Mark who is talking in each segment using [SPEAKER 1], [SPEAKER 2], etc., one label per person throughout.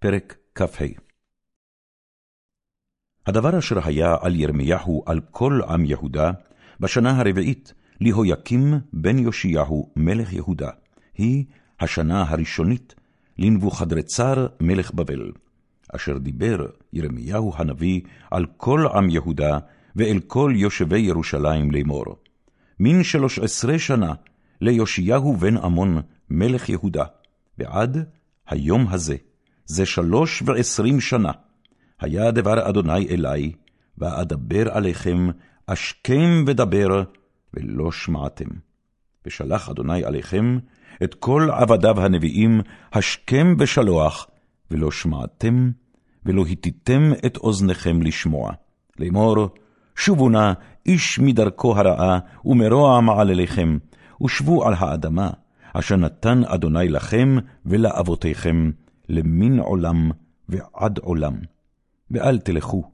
[SPEAKER 1] פרק כ"ה הדבר אשר היה על ירמיהו על כל עם יהודה, בשנה הרביעית, להויקים בן יאשיהו מלך יהודה, היא השנה הראשונית לנבוכדרצר מלך בבל, אשר דיבר ירמיהו הנביא על כל עם יהודה ואל כל יושבי ירושלים לאמור. מן שלוש עשרה שנה ליאשיהו בן עמון מלך יהודה, ועד היום הזה, זה שלוש ועשרים שנה, היה דבר אדוני אלי, ואדבר עליכם, השכם ודבר, ולא שמעתם. ושלח אדוני עליכם את כל עבדיו הנביאים, השכם בשלוח, ולא שמעתם, ולא הטיתם את אוזניכם לשמוע. לאמור, שובו נא איש מדרכו הרעה, ומרוע מעלליכם, ושבו על האדמה, אשר נתן אדוני לכם ולאבותיכם, למין עולם ועד עולם. ואל תלכו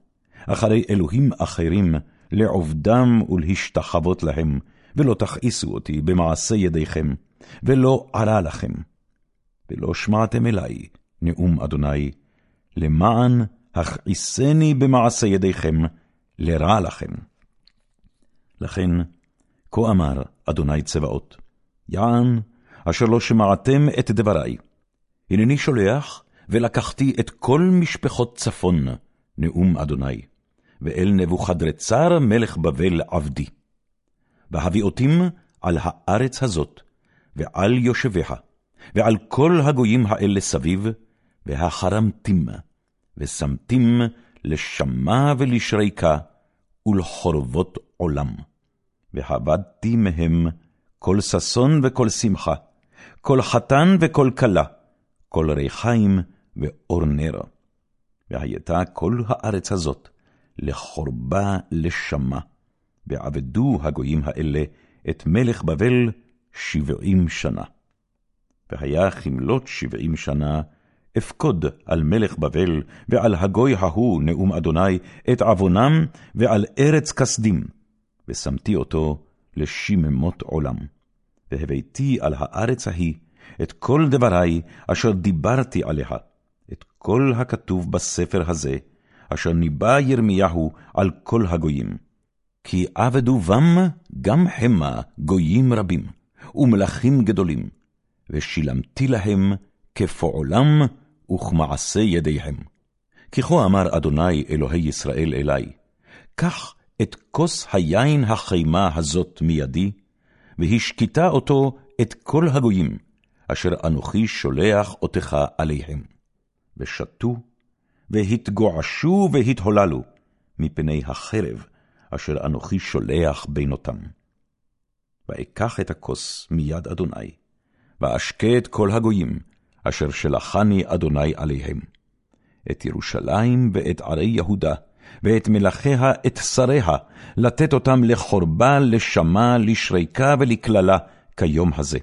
[SPEAKER 1] אחרי אלוהים אחרים, לעובדם ולהשתחוות להם, ולא תכעיסו אותי במעשה ידיכם, ולא ערה לכם. ולא שמעתם אלי, נאום אדוני, למען הכעיסני במעשה ידיכם, לרע לכם. לכן, כה אמר אדוני צבאות, יען, אשר לא שמעתם את דברי, הנני שולח, ולקחתי את כל משפחות צפון, נאום אדוני, ואל נבוכדרצר מלך בבל עבדי. והביאותים על הארץ הזאת, ועל יושביה, ועל כל הגויים האלה סביב, והחרמתים, ושמתים לשמה ולשריקה, ולחורבות עולם. והבדתי מהם כל ששון וכל שמחה, כל חתן וכל כלה, כל ריחיים ואור נר. והייתה כל הארץ הזאת לחורבה לשמה, ועבדו הגויים האלה את מלך בבל שבעים שנה. והיה כמלות שבעים שנה, אפקוד על מלך בבל, ועל הגוי ההוא, נאום אדוני, את עוונם, ועל ארץ כסדים, ושמתי אותו לשיממות עולם. והבאתי על הארץ ההיא את כל דברי אשר דיברתי עליה, את כל הכתוב בספר הזה, אשר ניבא ירמיהו על כל הגויים. כי עבדו בם גם המה גויים רבים, ומלכים גדולים, ושילמתי להם כפועלם וכמעשה ידיהם. כי כה אמר אדוני אלוהי ישראל אלי, קח את כוס היין החימה הזאת מידי, והשקיטה אותו את כל הגויים, אשר אנוכי שולח אותך עליהם. ושתו, והתגועשו והתהוללו, מפני החרב, אשר אנוכי שולח בינותם. ואקח את הכוס מיד אדוני, ואשקה את כל הגויים, אשר שלחני אדוני עליהם. את ירושלים ואת ערי יהודה, ואת מלכיה, את שריה, לתת אותם לחורבה, לשמה, לשריקה ולקללה, כיום הזה.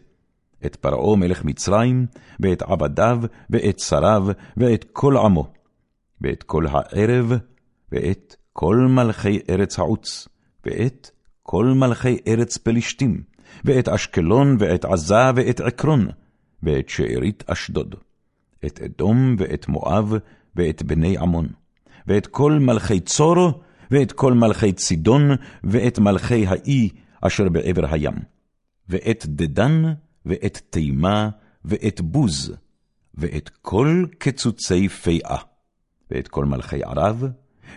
[SPEAKER 1] את פרעה מלך מצרים, ואת עבדיו, ואת שריו, ואת כל עמו, ואת כל הערב, ואת כל מלכי ארץ העוץ, ואת כל מלכי ארץ פלישתים, ואת אשקלון, ואת עזה, ואת עקרון, ואת שארית אשדוד, את אדום, ואת מואב, ואת בני עמון, ואת כל מלכי צור, ואת כל מלכי צידון, ואת מלכי האי אשר בעבר הים, ואת דדן, ואת תימה, ואת בוז, ואת כל קצוצי פאה, ואת כל מלכי ערב,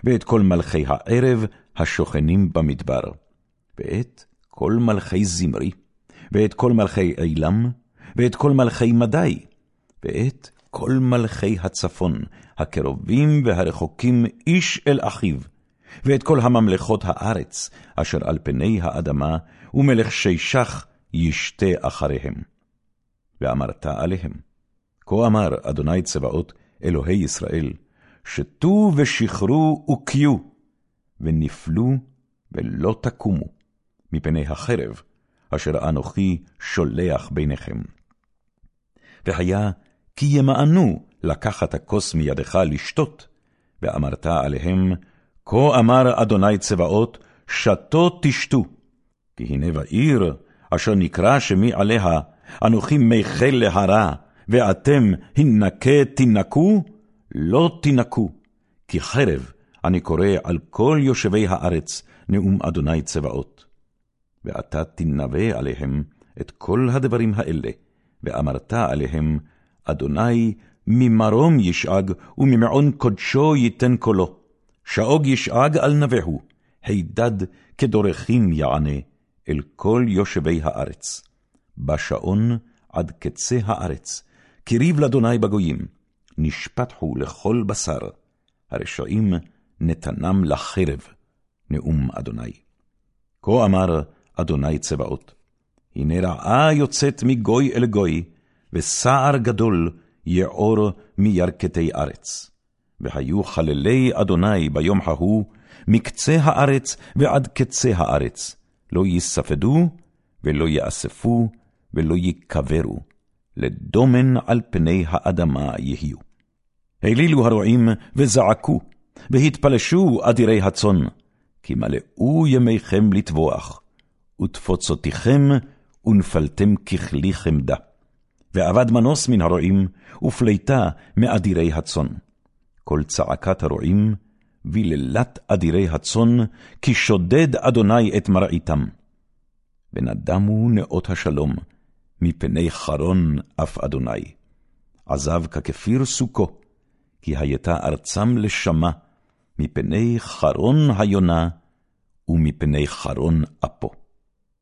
[SPEAKER 1] ואת כל מלכי הערב השוכנים במדבר, ואת כל מלכי זמרי, ואת כל מלכי עילם, ואת כל מלכי מדי, ואת כל מלכי הצפון, הקרובים והרחוקים איש אל אחיו, ואת כל הממלכות הארץ, אשר על פני האדמה, ומלך שישך ישתה אחריהם. ואמרת עליהם, כה אמר אדוני צבאות, אלוהי ישראל, שתו ושחרו וקיו, ונפלו ולא תקומו, מפני החרב, אשר אנוכי שולח ביניכם. והיה כי ימאנו לקחת הכוס מידך לשתות, ואמרת עליהם, כה אמר אדוני צבאות, שתו תשתו, כי הנה בעיר אשר נקרא שמי עליה, אנוכי מיכל להרע, ואתם הנקה תנקו, לא תינקו, כי חרב אני קורא על כל יושבי הארץ, נאום אדוני צבאות. ואתה תנבא עליהם את כל הדברים האלה, ואמרת עליהם, אדוני ממרום ישאג, וממעון קודשו ייתן קולו. שאוג ישאג על נבהו, הידד כדורכים יענה, אל כל יושבי הארץ. בשעון עד קצה הארץ, קריב לאדוני בגויים, נשפטחו לכל בשר, הרשעים נתנם לחרב, נאום אדוני. כה אמר אדוני צבאות, הנה רעה יוצאת מגוי אל גוי, וסער גדול יעור מירכתי ארץ. והיו חללי אדוני ביום ההוא, מקצה הארץ ועד קצה הארץ, לא יספדו, ולא יאספו, ולא יקברו, לדומן על פני האדמה יהיו. העלילו הרועים וזעקו, והתפלשו אדירי הצאן, כי מלאו ימיכם לטבוח, ותפוצותיכם ונפלתם ככלי חמדה. ואבד מנוס מן הרועים, ופליטה מאדירי הצאן. כל צעקת הרועים, ויללת אדירי הצאן, כי שודד אדוני את מראיתם. ונדמו נאות השלום, מפני חרון אף אדוני. עזב ככפיר סוכו, כי הייתה ארצם לשמה, מפני חרון היונה, ומפני חרון אפו.